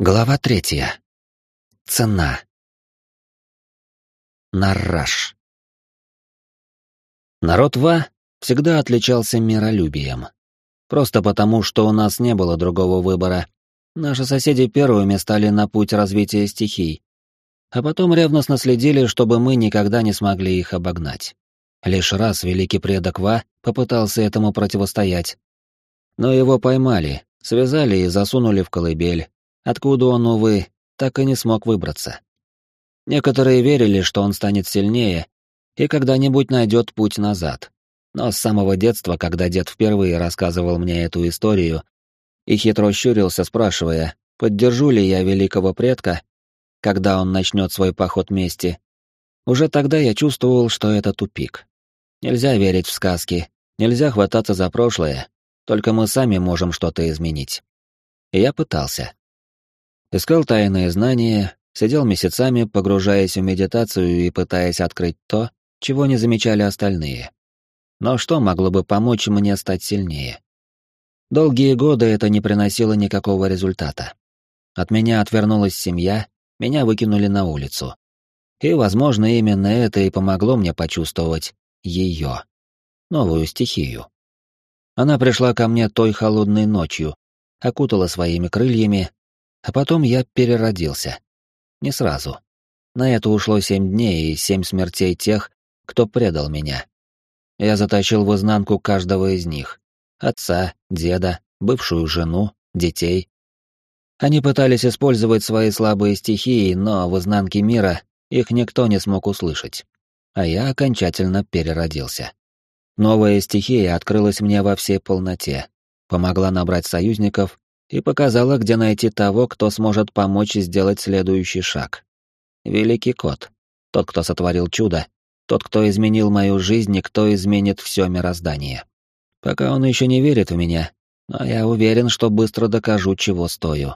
Глава третья. Цена. Нарраш. Народ Ва всегда отличался миролюбием. Просто потому, что у нас не было другого выбора. Наши соседи первыми стали на путь развития стихий, а потом ревностно следили, чтобы мы никогда не смогли их обогнать. Лишь раз великий предок Ва попытался этому противостоять. Но его поймали, связали и засунули в колыбель, откуда он, увы, так и не смог выбраться. Некоторые верили, что он станет сильнее и когда-нибудь найдет путь назад. Но с самого детства, когда дед впервые рассказывал мне эту историю и хитро щурился, спрашивая, поддержу ли я великого предка, когда он начнет свой поход мести, уже тогда я чувствовал, что это тупик. Нельзя верить в сказки, нельзя хвататься за прошлое, только мы сами можем что-то изменить. И я пытался. Искал тайные знания, сидел месяцами, погружаясь в медитацию и пытаясь открыть то, чего не замечали остальные. Но что могло бы помочь мне стать сильнее? Долгие годы это не приносило никакого результата. От меня отвернулась семья, меня выкинули на улицу. И, возможно, именно это и помогло мне почувствовать ее, новую стихию. Она пришла ко мне той холодной ночью, окутала своими крыльями, а потом я переродился. Не сразу. На это ушло семь дней и семь смертей тех, кто предал меня. Я затащил в изнанку каждого из них. Отца, деда, бывшую жену, детей. Они пытались использовать свои слабые стихии, но в изнанке мира их никто не смог услышать. А я окончательно переродился. Новая стихия открылась мне во всей полноте, помогла набрать союзников и показала, где найти того, кто сможет помочь сделать следующий шаг. Великий кот. Тот, кто сотворил чудо. Тот, кто изменил мою жизнь и кто изменит все мироздание. Пока он еще не верит в меня, но я уверен, что быстро докажу, чего стою.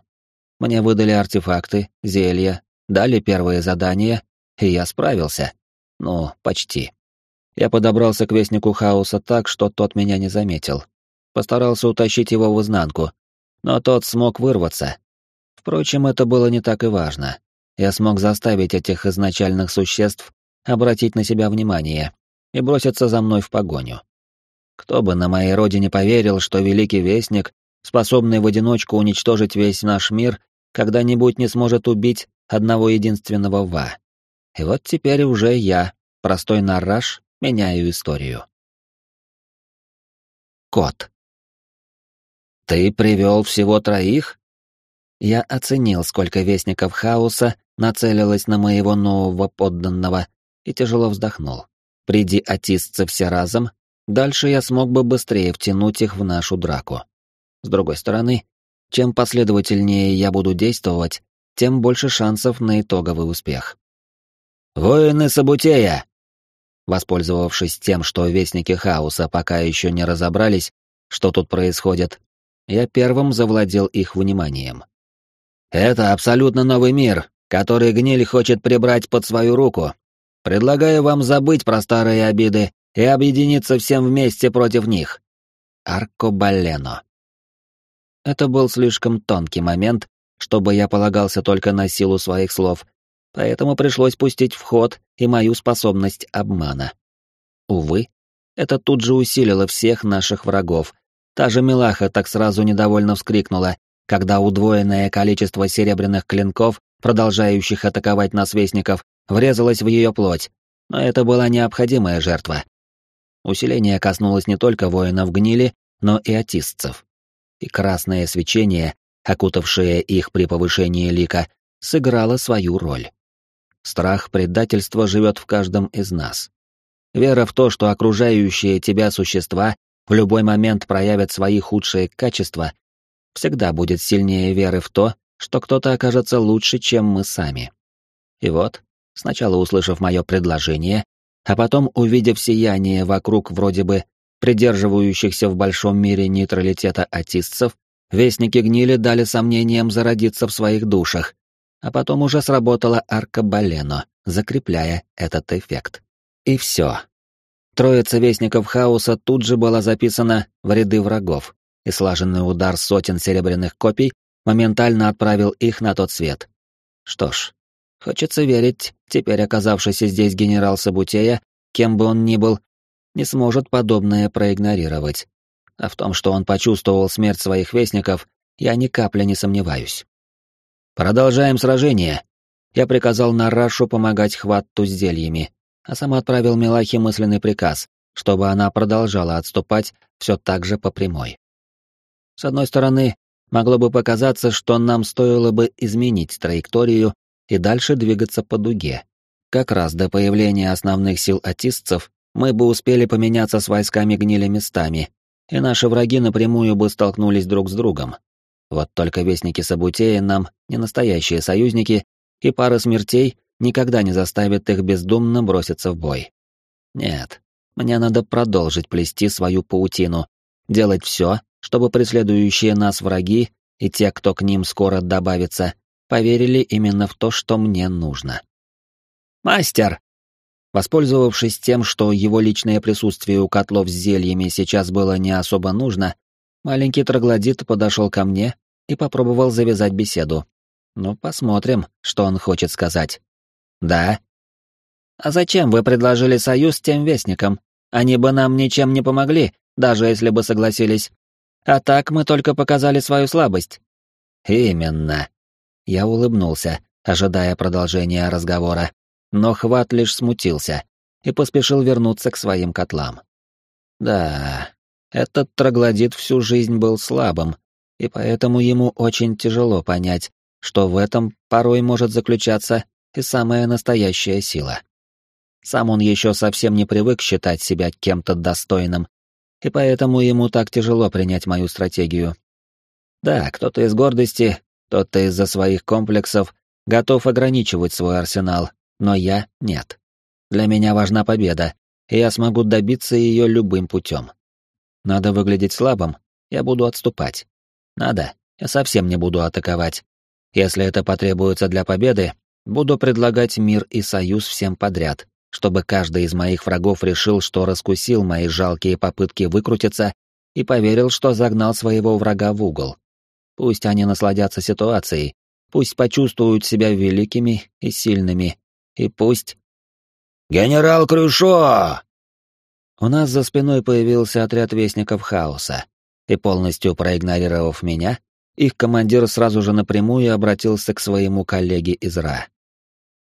Мне выдали артефакты, зелья, дали первые задания, и я справился. Ну, почти. Я подобрался к Вестнику Хаоса так, что тот меня не заметил. Постарался утащить его в изнанку, но тот смог вырваться. Впрочем, это было не так и важно. Я смог заставить этих изначальных существ обратить на себя внимание и броситься за мной в погоню. Кто бы на моей родине поверил, что Великий Вестник, способный в одиночку уничтожить весь наш мир, когда-нибудь не сможет убить одного единственного Ва. И вот теперь уже я, простой нарраж, меняю историю. Кот. «Ты привел всего троих?» Я оценил, сколько вестников хаоса нацелилось на моего нового подданного, и тяжело вздохнул. Приди атистцы все разом, дальше я смог бы быстрее втянуть их в нашу драку. С другой стороны, чем последовательнее я буду действовать, тем больше шансов на итоговый успех. «Воины Сабутея!» Воспользовавшись тем, что вестники хаоса пока еще не разобрались, что тут происходит, я первым завладел их вниманием. «Это абсолютно новый мир, который гниль хочет прибрать под свою руку. Предлагаю вам забыть про старые обиды и объединиться всем вместе против них. Аркобалено». Это был слишком тонкий момент, чтобы я полагался только на силу своих слов, поэтому пришлось пустить в ход и мою способность обмана. Увы, это тут же усилило всех наших врагов, Та же Милаха так сразу недовольно вскрикнула, когда удвоенное количество серебряных клинков, продолжающих атаковать насвестников, врезалось в ее плоть. Но это была необходимая жертва. Усиление коснулось не только воинов гнили, но и атистцев. И красное свечение, окутавшее их при повышении лика, сыграло свою роль. Страх предательства живет в каждом из нас. Вера в то, что окружающие тебя существа в любой момент проявят свои худшие качества, всегда будет сильнее веры в то, что кто-то окажется лучше, чем мы сами. И вот, сначала услышав мое предложение, а потом увидев сияние вокруг вроде бы придерживающихся в большом мире нейтралитета атистцев, вестники гнили дали сомнениям зародиться в своих душах, а потом уже сработала арка Балено, закрепляя этот эффект. И все. Троица вестников хаоса тут же была записана в ряды врагов, и слаженный удар сотен серебряных копий моментально отправил их на тот свет. Что ж, хочется верить, теперь оказавшийся здесь генерал Сабутея, кем бы он ни был, не сможет подобное проигнорировать. А в том, что он почувствовал смерть своих вестников, я ни капли не сомневаюсь. «Продолжаем сражение», я приказал Нарашу помогать Хватту с зельями, а сам отправил Милахе мысленный приказ, чтобы она продолжала отступать все так же по прямой. С одной стороны, могло бы показаться, что нам стоило бы изменить траекторию и дальше двигаться по дуге. Как раз до появления основных сил атистцев мы бы успели поменяться с войсками гнили местами, и наши враги напрямую бы столкнулись друг с другом. Вот только вестники Сабутея нам не настоящие союзники и пара смертей никогда не заставит их бездумно броситься в бой. Нет, мне надо продолжить плести свою паутину, делать все, чтобы преследующие нас враги и те, кто к ним скоро добавится, поверили именно в то, что мне нужно. «Мастер!» Воспользовавшись тем, что его личное присутствие у котлов с зельями сейчас было не особо нужно, маленький троглодит подошел ко мне и попробовал завязать беседу. Ну, посмотрим, что он хочет сказать. Да. А зачем вы предложили союз с тем вестником? Они бы нам ничем не помогли, даже если бы согласились. А так мы только показали свою слабость. Именно. Я улыбнулся, ожидая продолжения разговора, но Хват лишь смутился и поспешил вернуться к своим котлам. Да, этот троглодит всю жизнь был слабым, и поэтому ему очень тяжело понять, что в этом порой может заключаться и самая настоящая сила. Сам он еще совсем не привык считать себя кем-то достойным, и поэтому ему так тяжело принять мою стратегию. Да, кто-то из гордости, кто-то из-за своих комплексов готов ограничивать свой арсенал, но я — нет. Для меня важна победа, и я смогу добиться ее любым путем. Надо выглядеть слабым, я буду отступать. Надо, я совсем не буду атаковать. Если это потребуется для победы, буду предлагать мир и союз всем подряд, чтобы каждый из моих врагов решил, что раскусил мои жалкие попытки выкрутиться и поверил, что загнал своего врага в угол. Пусть они насладятся ситуацией, пусть почувствуют себя великими и сильными, и пусть... «Генерал Крюшо!» У нас за спиной появился отряд вестников хаоса, и полностью проигнорировав меня, их командир сразу же напрямую обратился к своему коллеге из Ра.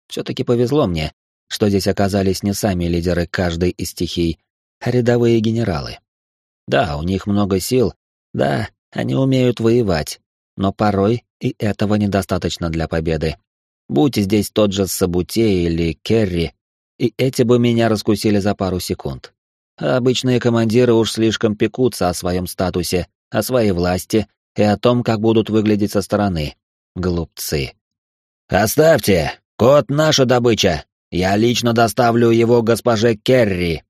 Все-таки повезло мне, что здесь оказались не сами лидеры каждой из стихий, а рядовые генералы. Да, у них много сил, да, они умеют воевать, но порой и этого недостаточно для победы. Будь здесь тот же Сабуте или Керри, и эти бы меня раскусили за пару секунд. А обычные командиры уж слишком пекутся о своем статусе, о своей власти и о том, как будут выглядеть со стороны. Глупцы. «Оставьте! Кот — наша добыча! Я лично доставлю его госпоже Керри!»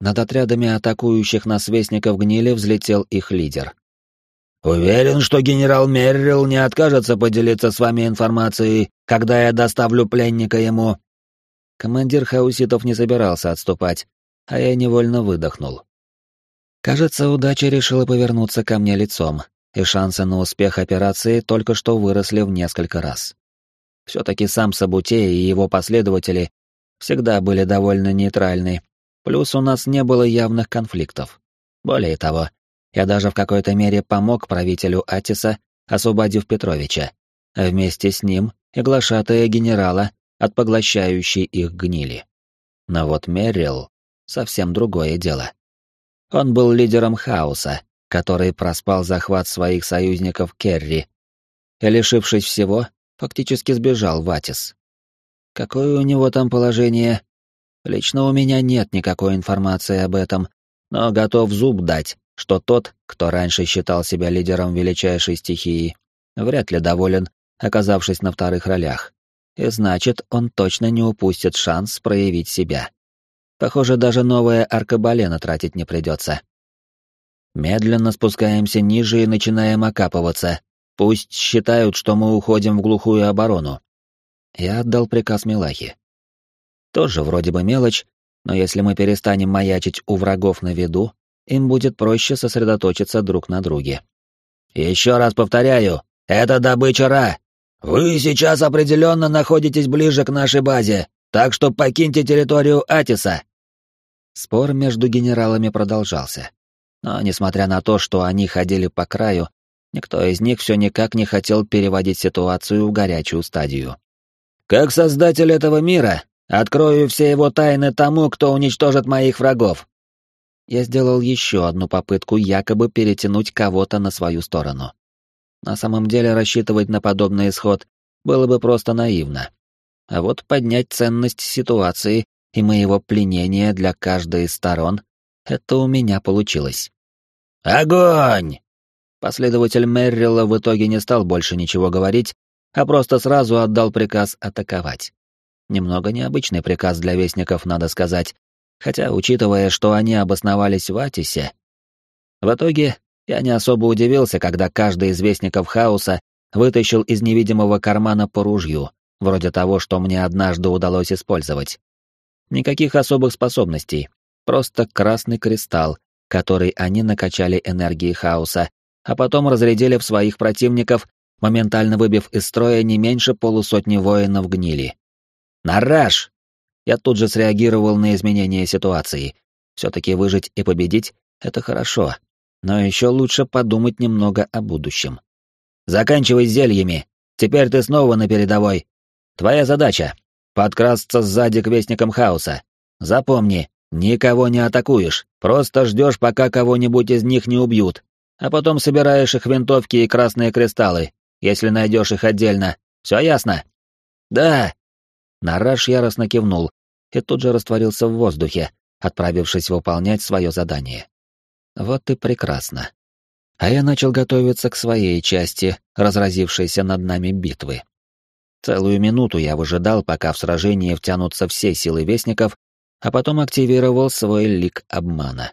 Над отрядами атакующих нас вестников гнили взлетел их лидер. «Уверен, что генерал Меррилл не откажется поделиться с вами информацией, когда я доставлю пленника ему». Командир хауситов не собирался отступать, а я невольно выдохнул. Кажется, удача решила повернуться ко мне лицом, и шансы на успех операции только что выросли в несколько раз. Все-таки сам Сабутей и его последователи всегда были довольно нейтральны, плюс у нас не было явных конфликтов. Более того, я даже в какой-то мере помог правителю Атиса, освободив Петровича, а вместе с ним и глашатая генерала от поглощающей их гнили. Но вот Меррил — совсем другое дело. Он был лидером хаоса, который проспал захват своих союзников Керри и, лишившись всего, фактически сбежал в Атис. Какое у него там положение? Лично у меня нет никакой информации об этом, но готов зуб дать, что тот, кто раньше считал себя лидером величайшей стихии, вряд ли доволен, оказавшись на вторых ролях. И значит, он точно не упустит шанс проявить себя. Похоже, даже новое аркабалена тратить не придется. Медленно спускаемся ниже и начинаем окапываться. Пусть считают, что мы уходим в глухую оборону. Я отдал приказ Милахе. Тоже вроде бы мелочь, но если мы перестанем маячить у врагов на виду, им будет проще сосредоточиться друг на друге. Еще раз повторяю, Это добыча Ра. Вы сейчас определенно находитесь ближе к нашей базе, так что покиньте территорию Атиса. Спор между генералами продолжался. Но, несмотря на то, что они ходили по краю, никто из них все никак не хотел переводить ситуацию в горячую стадию. «Как создатель этого мира, открою все его тайны тому, кто уничтожит моих врагов». Я сделал еще одну попытку якобы перетянуть кого-то на свою сторону. На самом деле рассчитывать на подобный исход было бы просто наивно. А вот поднять ценность ситуации и моего пленения для каждой из сторон — это у меня получилось. «Огонь!» Последователь Меррилла в итоге не стал больше ничего говорить, а просто сразу отдал приказ атаковать. Немного необычный приказ для вестников, надо сказать, хотя, учитывая, что они обосновались в Атисе, в итоге я не особо удивился, когда каждый из вестников хаоса вытащил из невидимого кармана по ружью, вроде того, что мне однажды удалось использовать. Никаких особых способностей, просто красный кристалл, который они накачали энергией хаоса, а потом разрядили в своих противников, моментально выбив из строя не меньше полусотни воинов гнили. «Нараж!» Я тут же среагировал на изменение ситуации. Все-таки выжить и победить — это хорошо, но еще лучше подумать немного о будущем. Заканчивай зельями. Теперь ты снова на передовой. Твоя задача — подкрасться сзади к вестникам хаоса. Запомни, никого не атакуешь, просто ждешь, пока кого-нибудь из них не убьют, а потом собираешь их винтовки и красные кристаллы, если найдешь их отдельно. Все ясно? Да. Нараш яростно кивнул и тут же растворился в воздухе, отправившись выполнять свое задание. Вот и прекрасно. А я начал готовиться к своей части, разразившейся над нами битвы. Целую минуту я выжидал, пока в сражение втянутся все силы вестников, а потом активировал свой лик обмана.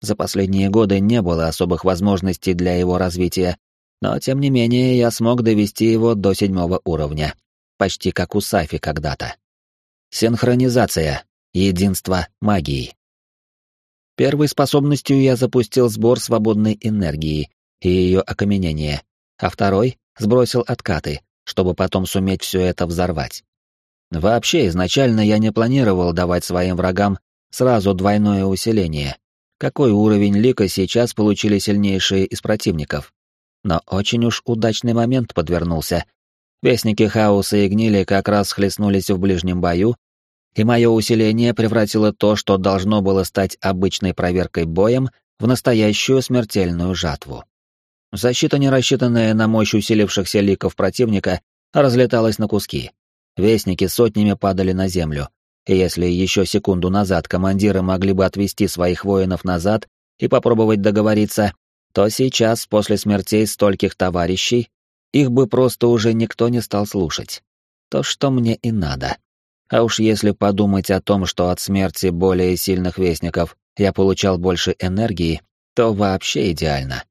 За последние годы не было особых возможностей для его развития, но тем не менее я смог довести его до седьмого уровня, почти как у Сафи когда-то. Синхронизация, единство магии. Первой способностью я запустил сбор свободной энергии и ее окаменение, а второй сбросил откаты, чтобы потом суметь все это взорвать. Вообще, изначально я не планировал давать своим врагам сразу двойное усиление. Какой уровень лика сейчас получили сильнейшие из противников? Но очень уж удачный момент подвернулся. Вестники хаоса и гнили как раз хлестнулись в ближнем бою, и мое усиление превратило то, что должно было стать обычной проверкой боем, в настоящую смертельную жатву. Защита, не рассчитанная на мощь усилившихся ликов противника, разлеталась на куски. Вестники сотнями падали на землю, и если еще секунду назад командиры могли бы отвести своих воинов назад и попробовать договориться, то сейчас, после смертей стольких товарищей, их бы просто уже никто не стал слушать. То, что мне и надо. А уж если подумать о том, что от смерти более сильных вестников я получал больше энергии, то вообще идеально.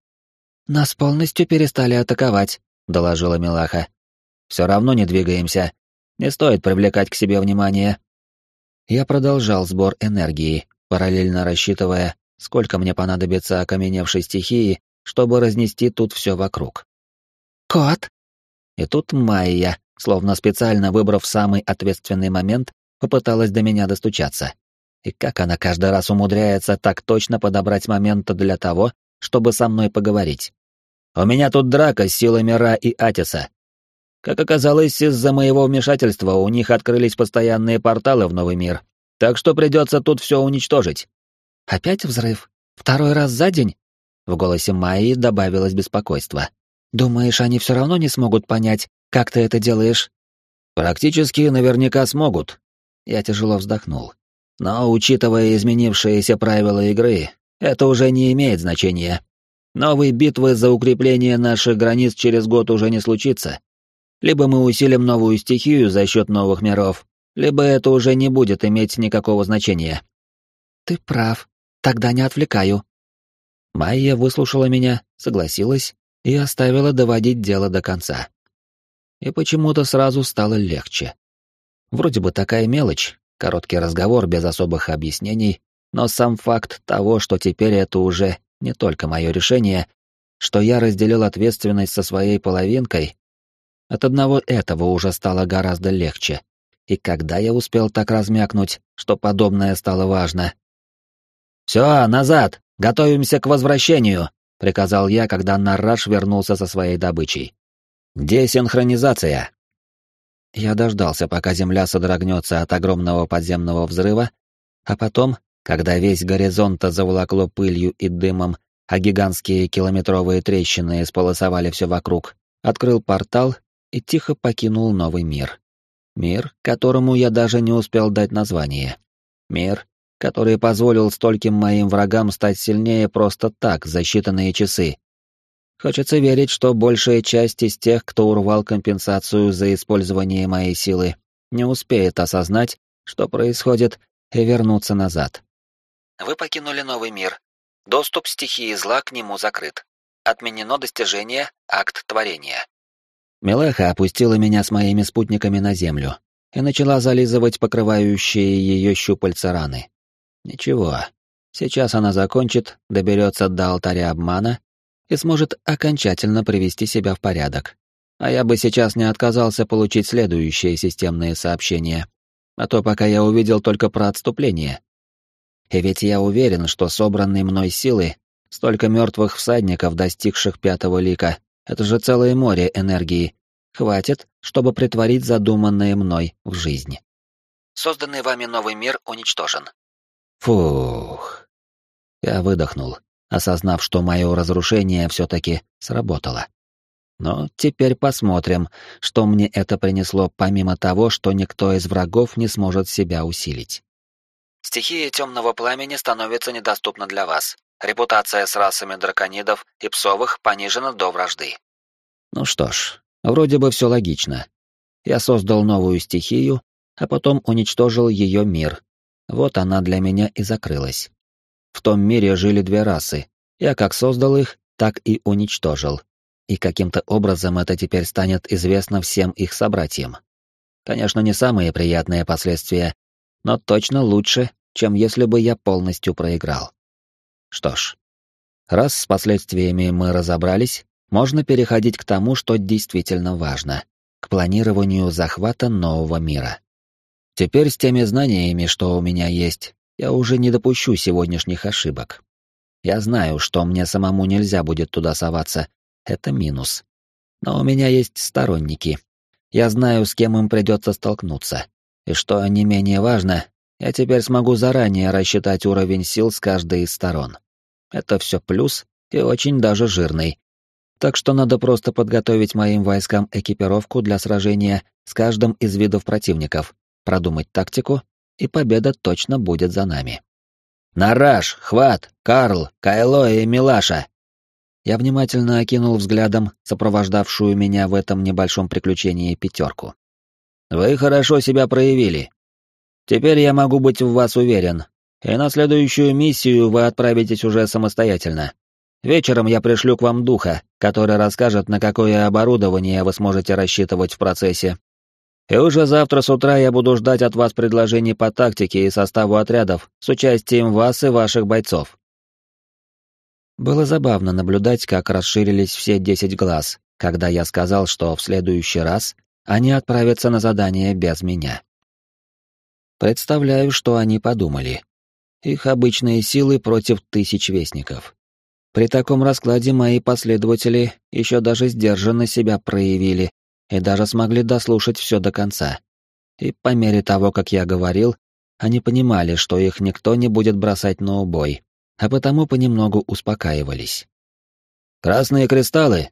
«Нас полностью перестали атаковать», — доложила Милаха. «Все равно не двигаемся. Не стоит привлекать к себе внимание». Я продолжал сбор энергии, параллельно рассчитывая, сколько мне понадобится окаменевшей стихии, чтобы разнести тут все вокруг. «Кот!» И тут Майя, словно специально выбрав самый ответственный момент, попыталась до меня достучаться. И как она каждый раз умудряется так точно подобрать момент для того, чтобы со мной поговорить. У меня тут драка с силами Ра и Атиса. Как оказалось, из-за моего вмешательства у них открылись постоянные порталы в новый мир, так что придется тут все уничтожить. Опять взрыв? Второй раз за день? В голосе Майи добавилось беспокойство. Думаешь, они все равно не смогут понять, как ты это делаешь? Практически наверняка смогут. Я тяжело вздохнул. Но, учитывая изменившиеся правила игры, это уже не имеет значения. Новые битвы за укрепление наших границ через год уже не случится. Либо мы усилим новую стихию за счет новых миров, либо это уже не будет иметь никакого значения. Ты прав. Тогда не отвлекаю. Майя выслушала меня, согласилась и оставила доводить дело до конца и почему-то сразу стало легче. Вроде бы такая мелочь, короткий разговор без особых объяснений, но сам факт того, что теперь это уже не только мое решение, что я разделил ответственность со своей половинкой, от одного этого уже стало гораздо легче. И когда я успел так размякнуть, что подобное стало важно? «Все, назад! Готовимся к возвращению!» — приказал я, когда Нараш вернулся со своей добычей. «Десинхронизация!» Я дождался, пока земля содрогнется от огромного подземного взрыва, а потом, когда весь горизонт заволокло пылью и дымом, а гигантские километровые трещины исполосовали все вокруг, открыл портал и тихо покинул новый мир. Мир, которому я даже не успел дать название. Мир, который позволил стольким моим врагам стать сильнее просто так, за считанные часы. Хочется верить, что большая часть из тех, кто урвал компенсацию за использование моей силы, не успеет осознать, что происходит, и вернуться назад. Вы покинули новый мир. Доступ стихии зла к нему закрыт. Отменено достижение «Акт творения». Мелеха опустила меня с моими спутниками на землю и начала зализывать покрывающие ее щупальца раны. Ничего, сейчас она закончит, доберется до алтаря обмана и сможет окончательно привести себя в порядок. А я бы сейчас не отказался получить следующее системное сообщение. А то пока я увидел только про отступление. И ведь я уверен, что собранные мной силы, столько мертвых всадников, достигших пятого лика, это же целое море энергии. Хватит, чтобы притворить задуманное мной в жизнь. Созданный вами новый мир уничтожен. Фух. Я выдохнул, осознав, что мое разрушение все-таки сработало. Но теперь посмотрим, что мне это принесло, помимо того, что никто из врагов не сможет себя усилить. Стихия темного пламени становится недоступна для вас. Репутация с расами драконидов и псовых понижена до вражды. Ну что ж, вроде бы все логично. Я создал новую стихию, а потом уничтожил ее мир. Вот она для меня и закрылась. В том мире жили две расы. Я как создал их, так и уничтожил. И каким-то образом это теперь станет известно всем их собратьям. Конечно, не самые приятные последствия, но точно лучше, чем если бы я полностью проиграл. Что ж, раз с последствиями мы разобрались, можно переходить к тому, что действительно важно — к планированию захвата нового мира. Теперь с теми знаниями, что у меня есть, я уже не допущу сегодняшних ошибок. Я знаю, что мне самому нельзя будет туда соваться, это минус. Но у меня есть сторонники. Я знаю, с кем им придется столкнуться. И что не менее важно, я теперь смогу заранее рассчитать уровень сил с каждой из сторон. Это все плюс и очень даже жирный. Так что надо просто подготовить моим войскам экипировку для сражения с каждым из видов противников, продумать тактику, и победа точно будет за нами. «Нараш, Хват, Карл, Кайло и Милаша!» Я внимательно окинул взглядом сопровождавшую меня в этом небольшом приключении пятерку. «Вы хорошо себя проявили. Теперь я могу быть в вас уверен, и на следующую миссию вы отправитесь уже самостоятельно. Вечером я пришлю к вам духа, который расскажет, на какое оборудование вы сможете рассчитывать в процессе. И уже завтра с утра я буду ждать от вас предложений по тактике и составу отрядов с участием вас и ваших бойцов. Было забавно наблюдать, как расширились все десять глаз, когда я сказал, что в следующий раз они отправятся на задание без меня. Представляю, что они подумали. Их обычные силы против тысяч вестников. При таком раскладе мои последователи еще даже сдержанно себя проявили и даже смогли дослушать все до конца. И по мере того, как я говорил, они понимали, что их никто не будет бросать на убой, а потому понемногу успокаивались. «Красные кристаллы!»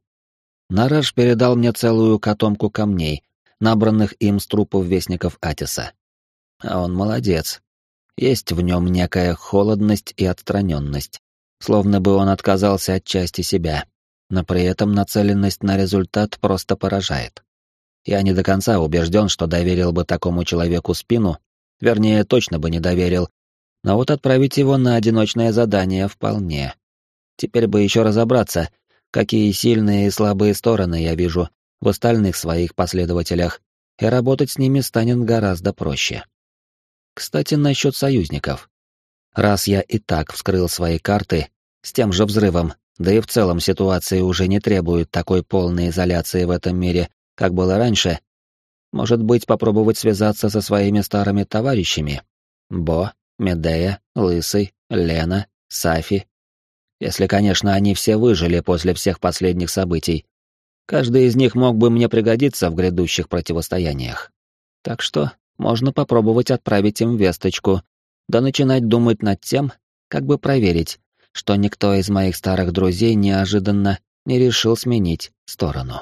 Нараш передал мне целую котомку камней, набранных им с трупов вестников Атиса. А он молодец. Есть в нем некая холодность и отстраненность, словно бы он отказался от части себя, но при этом нацеленность на результат просто поражает. Я не до конца убежден, что доверил бы такому человеку спину, вернее, точно бы не доверил, но вот отправить его на одиночное задание вполне. Теперь бы еще разобраться, какие сильные и слабые стороны я вижу в остальных своих последователях, и работать с ними станет гораздо проще. Кстати, насчет союзников. Раз я и так вскрыл свои карты с тем же взрывом, Да и в целом ситуация уже не требует такой полной изоляции в этом мире, как было раньше. Может быть, попробовать связаться со своими старыми товарищами? Бо, Медея, Лысый, Лена, Сафи. Если, конечно, они все выжили после всех последних событий. Каждый из них мог бы мне пригодиться в грядущих противостояниях. Так что можно попробовать отправить им весточку, да начинать думать над тем, как бы проверить, что никто из моих старых друзей неожиданно не решил сменить сторону.